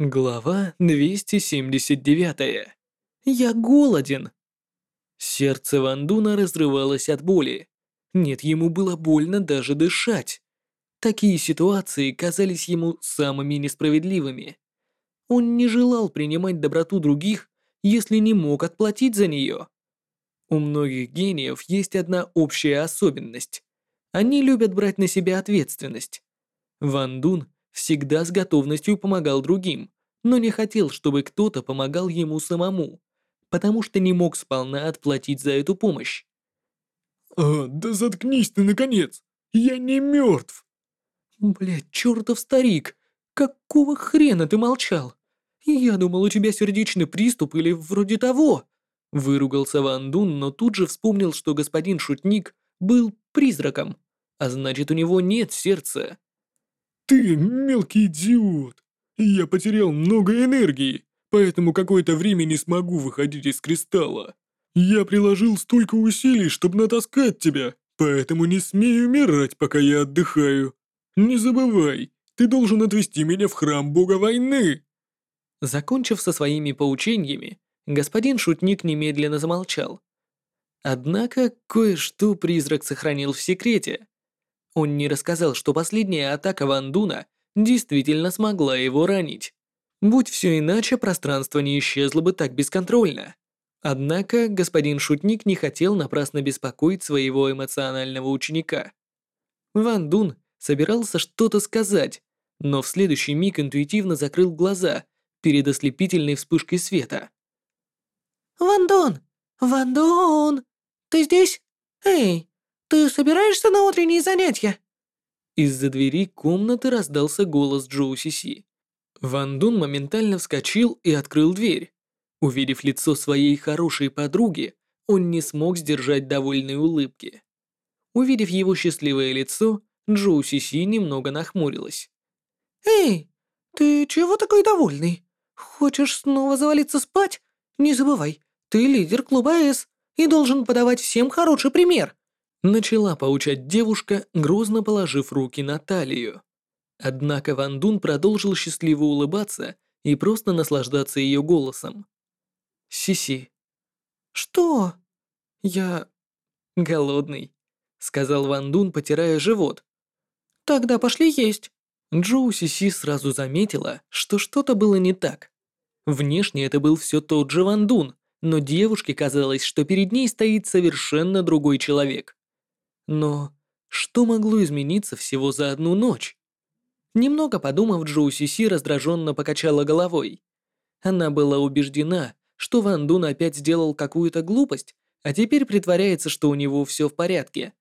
Глава 279. Я голоден. Сердце Вандуна разрывалось от боли. Нет, ему было больно даже дышать. Такие ситуации казались ему самыми несправедливыми. Он не желал принимать доброту других, если не мог отплатить за нее. У многих гениев есть одна общая особенность. Они любят брать на себя ответственность. Ван Дун всегда с готовностью помогал другим, но не хотел, чтобы кто-то помогал ему самому, потому что не мог сполна отплатить за эту помощь. «А, да заткнись ты, наконец! Я не мертв!» «Блядь, чертов старик! Какого хрена ты молчал? Я думал, у тебя сердечный приступ или вроде того!» Выругался Ван Дун, но тут же вспомнил, что господин Шутник был призраком, а значит, у него нет сердца. «Ты мелкий идиот! Я потерял много энергии, поэтому какое-то время не смогу выходить из кристалла. Я приложил столько усилий, чтобы натаскать тебя, поэтому не смей умирать, пока я отдыхаю. Не забывай, ты должен отвезти меня в храм бога войны!» Закончив со своими поучениями, господин Шутник немедленно замолчал. Однако кое-что призрак сохранил в секрете. Он не рассказал, что последняя атака Вандуна действительно смогла его ранить. Будь все иначе, пространство не исчезло бы так бесконтрольно. Однако господин Шутник не хотел напрасно беспокоить своего эмоционального ученика. Ван Дун собирался что-то сказать, но в следующий миг интуитивно закрыл глаза перед ослепительной вспышкой света. «Ван Дун! Ван Дун! Ты здесь? Эй, «Ты собираешься на утренние занятия?» Из-за двери комнаты раздался голос Джоу Сиси. Ван Дун моментально вскочил и открыл дверь. Увидев лицо своей хорошей подруги, он не смог сдержать довольной улыбки. Увидев его счастливое лицо, Джоу Сиси немного нахмурилась. «Эй, ты чего такой довольный? Хочешь снова завалиться спать? Не забывай, ты лидер клуба С и должен подавать всем хороший пример. Начала поучать девушка, грозно положив руки на талию. Однако Ван Дун продолжил счастливо улыбаться и просто наслаждаться ее голосом. «Сиси». «Что?» «Я... голодный», — сказал Ван Дун, потирая живот. «Тогда пошли есть». Джоу Сиси сразу заметила, что что-то было не так. Внешне это был все тот же Ван Дун, но девушке казалось, что перед ней стоит совершенно другой человек. Но что могло измениться всего за одну ночь? Немного подумав, Джоу Сиси раздраженно покачала головой. Она была убеждена, что Ван Дун опять сделал какую-то глупость, а теперь притворяется, что у него все в порядке.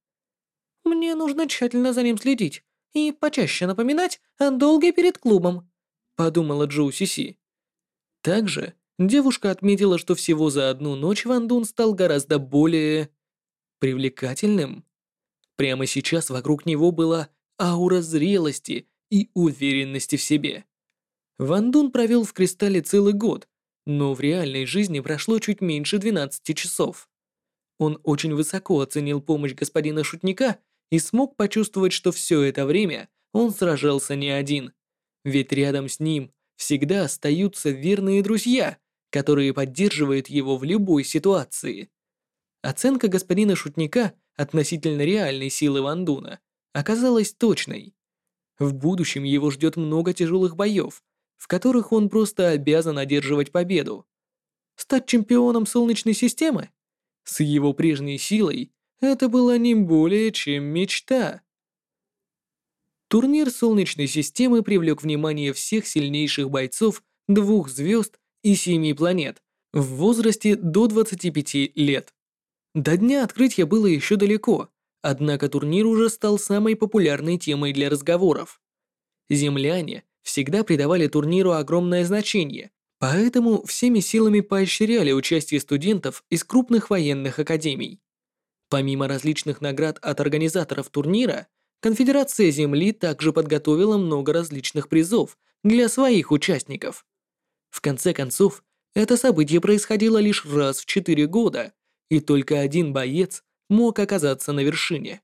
«Мне нужно тщательно за ним следить и почаще напоминать о долге перед клубом», подумала Джоу Сиси. Также девушка отметила, что всего за одну ночь Ван Дун стал гораздо более... привлекательным. Прямо сейчас вокруг него была аура зрелости и уверенности в себе. Ван Дун провел в Кристалле целый год, но в реальной жизни прошло чуть меньше 12 часов. Он очень высоко оценил помощь господина Шутника и смог почувствовать, что все это время он сражался не один. Ведь рядом с ним всегда остаются верные друзья, которые поддерживают его в любой ситуации. Оценка господина Шутника – относительно реальной силы Вандуна оказалась точной. В будущем его ждет много тяжелых боев, в которых он просто обязан одерживать победу. Стать чемпионом Солнечной системы? С его прежней силой это была не более чем мечта. Турнир Солнечной системы привлек внимание всех сильнейших бойцов двух звезд и семи планет в возрасте до 25 лет. До дня открытия было еще далеко, однако турнир уже стал самой популярной темой для разговоров. Земляне всегда придавали турниру огромное значение, поэтому всеми силами поощряли участие студентов из крупных военных академий. Помимо различных наград от организаторов турнира, Конфедерация Земли также подготовила много различных призов для своих участников. В конце концов, это событие происходило лишь раз в 4 года, и только один боец мог оказаться на вершине.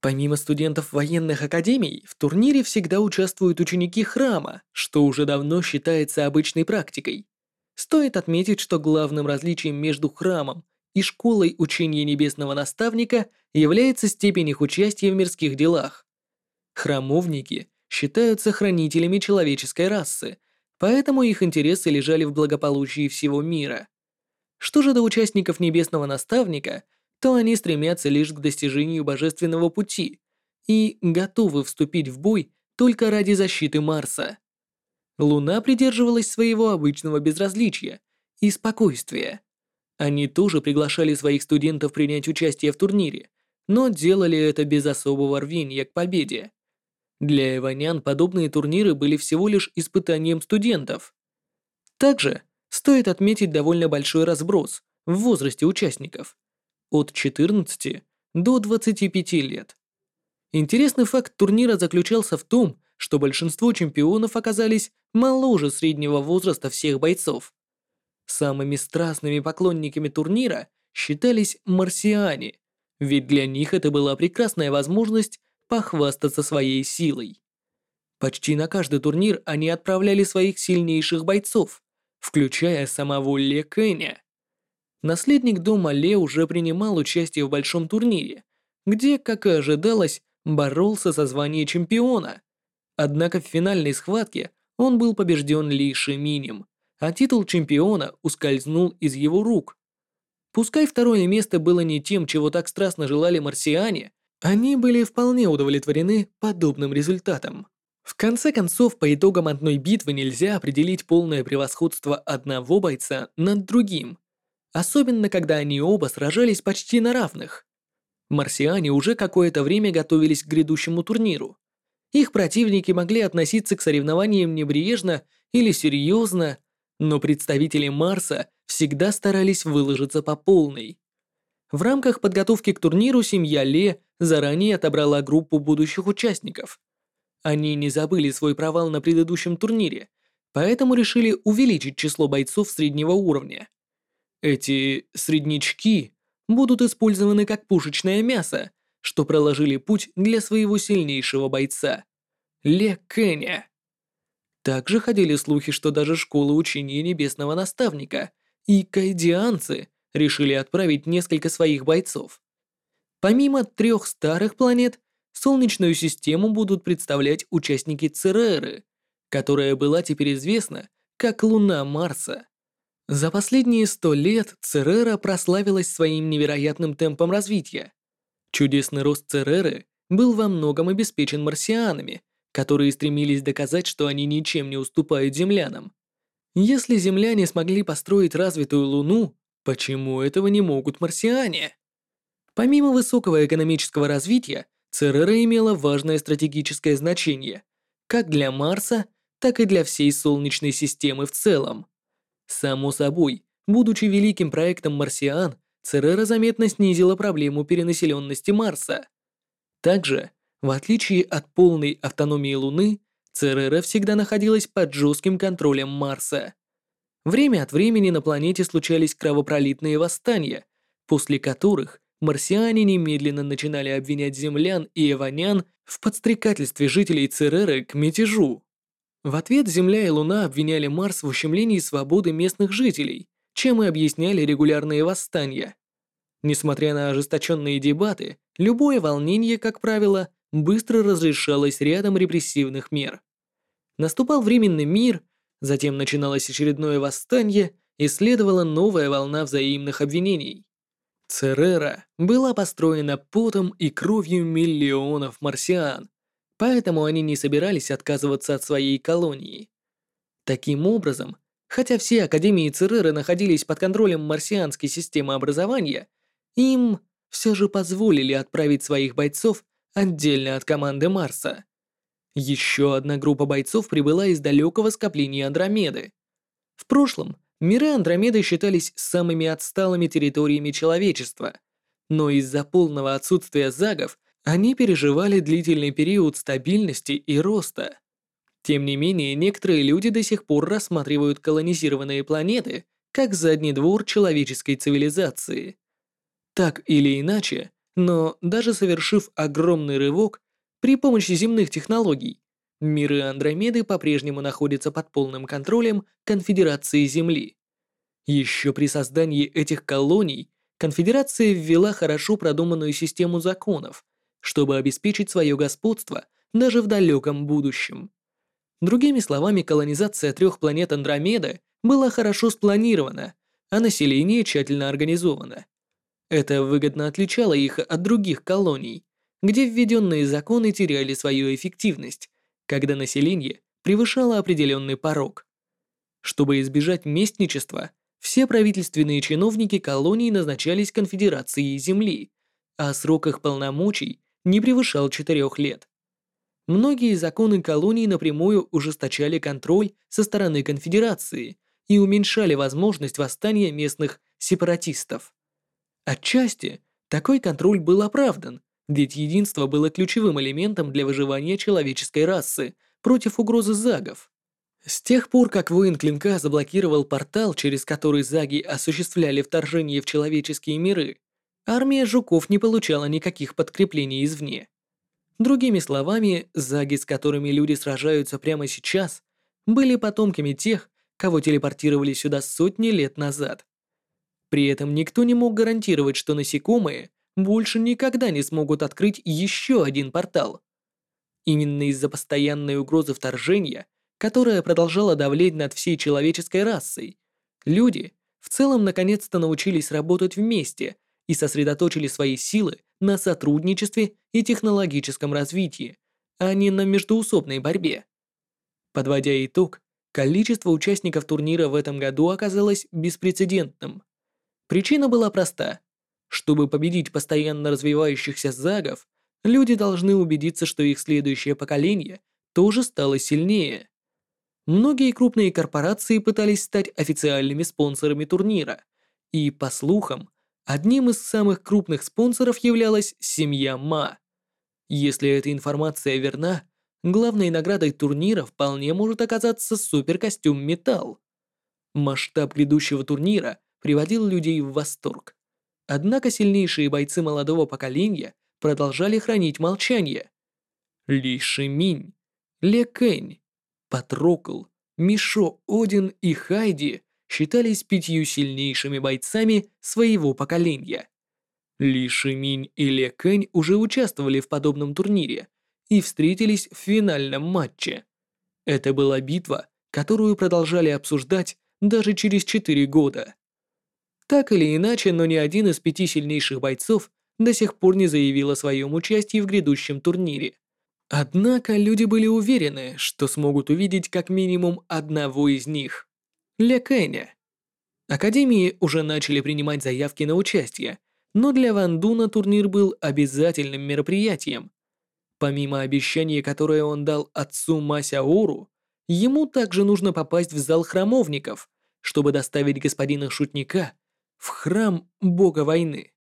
Помимо студентов военных академий, в турнире всегда участвуют ученики храма, что уже давно считается обычной практикой. Стоит отметить, что главным различием между храмом и школой учения небесного наставника является степень их участия в мирских делах. Храмовники считаются хранителями человеческой расы, поэтому их интересы лежали в благополучии всего мира. Что же до участников небесного наставника – то они стремятся лишь к достижению божественного пути и готовы вступить в бой только ради защиты Марса. Луна придерживалась своего обычного безразличия и спокойствия. Они тоже приглашали своих студентов принять участие в турнире, но делали это без особого рвения к победе. Для эванян подобные турниры были всего лишь испытанием студентов. Также стоит отметить довольно большой разброс в возрасте участников – от 14 до 25 лет. Интересный факт турнира заключался в том, что большинство чемпионов оказались моложе среднего возраста всех бойцов. Самыми страстными поклонниками турнира считались марсиане, ведь для них это была прекрасная возможность похвастаться своей силой. Почти на каждый турнир они отправляли своих сильнейших бойцов, включая самого Ле Кэня. Наследник дома Ле уже принимал участие в большом турнире, где, как и ожидалось, боролся за звание чемпиона. Однако в финальной схватке он был побежден Ли Шиминем, а титул чемпиона ускользнул из его рук. Пускай второе место было не тем, чего так страстно желали марсиане, они были вполне удовлетворены подобным результатом. В конце концов, по итогам одной битвы нельзя определить полное превосходство одного бойца над другим – особенно когда они оба сражались почти на равных. Марсиане уже какое-то время готовились к грядущему турниру. Их противники могли относиться к соревнованиям небрежно или серьезно, но представители Марса всегда старались выложиться по полной. В рамках подготовки к турниру семья Ле заранее отобрала группу будущих участников. Они не забыли свой провал на предыдущем турнире, поэтому решили увеличить число бойцов среднего уровня. Эти среднячки будут использованы как пушечное мясо, что проложили путь для своего сильнейшего бойца – Ле Кэня. Также ходили слухи, что даже школа учения небесного наставника и кайдианцы решили отправить несколько своих бойцов. Помимо трех старых планет, Солнечную систему будут представлять участники Цереры, которая была теперь известна как Луна Марса. За последние сто лет Церера прославилась своим невероятным темпом развития. Чудесный рост Цереры был во многом обеспечен марсианами, которые стремились доказать, что они ничем не уступают землянам. Если земляне смогли построить развитую Луну, почему этого не могут марсиане? Помимо высокого экономического развития, Церера имела важное стратегическое значение как для Марса, так и для всей Солнечной системы в целом. Само собой, будучи великим проектом марсиан, Церера заметно снизила проблему перенаселенности Марса. Также, в отличие от полной автономии Луны, Церера всегда находилась под жестким контролем Марса. Время от времени на планете случались кровопролитные восстания, после которых марсиане немедленно начинали обвинять землян и эванян в подстрекательстве жителей Цереры к мятежу. В ответ Земля и Луна обвиняли Марс в ущемлении свободы местных жителей, чем и объясняли регулярные восстания. Несмотря на ожесточенные дебаты, любое волнение, как правило, быстро разрешалось рядом репрессивных мер. Наступал временный мир, затем начиналось очередное восстание и следовала новая волна взаимных обвинений. Церера была построена потом и кровью миллионов марсиан, поэтому они не собирались отказываться от своей колонии. Таким образом, хотя все академии Цереры находились под контролем марсианской системы образования, им все же позволили отправить своих бойцов отдельно от команды Марса. Еще одна группа бойцов прибыла из далекого скопления Андромеды. В прошлом миры Андромеды считались самыми отсталыми территориями человечества, но из-за полного отсутствия загов они переживали длительный период стабильности и роста. Тем не менее, некоторые люди до сих пор рассматривают колонизированные планеты как задний двор человеческой цивилизации. Так или иначе, но даже совершив огромный рывок при помощи земных технологий, миры Андромеды по-прежнему находятся под полным контролем Конфедерации Земли. Еще при создании этих колоний Конфедерация ввела хорошо продуманную систему законов, чтобы обеспечить свое господство даже в далеком будущем. Другими словами, колонизация трех планет Андромеда была хорошо спланирована, а население тщательно организовано. Это выгодно отличало их от других колоний, где введенные законы теряли свою эффективность, когда население превышало определенный порог. Чтобы избежать местничества, все правительственные чиновники колоний назначались Конфедерацией Земли, а срок их полномочий не превышал четырех лет. Многие законы колоний напрямую ужесточали контроль со стороны Конфедерации и уменьшали возможность восстания местных сепаратистов. Отчасти такой контроль был оправдан, ведь единство было ключевым элементом для выживания человеческой расы против угрозы загов. С тех пор, как воин клинка заблокировал портал, через который заги осуществляли вторжение в человеческие миры, армия жуков не получала никаких подкреплений извне. Другими словами, заги, с которыми люди сражаются прямо сейчас, были потомками тех, кого телепортировали сюда сотни лет назад. При этом никто не мог гарантировать, что насекомые больше никогда не смогут открыть еще один портал. Именно из-за постоянной угрозы вторжения, которая продолжала давлеть над всей человеческой расой, люди в целом наконец-то научились работать вместе и сосредоточили свои силы на сотрудничестве и технологическом развитии, а не на междоусобной борьбе. Подводя итог, количество участников турнира в этом году оказалось беспрецедентным. Причина была проста. Чтобы победить постоянно развивающихся загов, люди должны убедиться, что их следующее поколение тоже стало сильнее. Многие крупные корпорации пытались стать официальными спонсорами турнира, и, по слухам, одним из самых крупных спонсоров являлась семья Ма. Если эта информация верна, главной наградой турнира вполне может оказаться суперкостюм Металл. Масштаб грядущего турнира приводил людей в восторг. Однако сильнейшие бойцы молодого поколения продолжали хранить молчание. Ли Шиминь, Ле Кэнь, Патрокл, Мишо Один и Хайди считались пятью сильнейшими бойцами своего поколения. Ли Шиминь и Ле Кэнь уже участвовали в подобном турнире и встретились в финальном матче. Это была битва, которую продолжали обсуждать даже через четыре года. Так или иначе, но ни один из пяти сильнейших бойцов до сих пор не заявил о своем участии в грядущем турнире. Однако люди были уверены, что смогут увидеть как минимум одного из них – Ле Кэня. Академии уже начали принимать заявки на участие, но для Ван Дуна турнир был обязательным мероприятием. Помимо обещания, которое он дал отцу Масяору, ему также нужно попасть в зал храмовников, чтобы доставить господина Шутника в храм бога войны.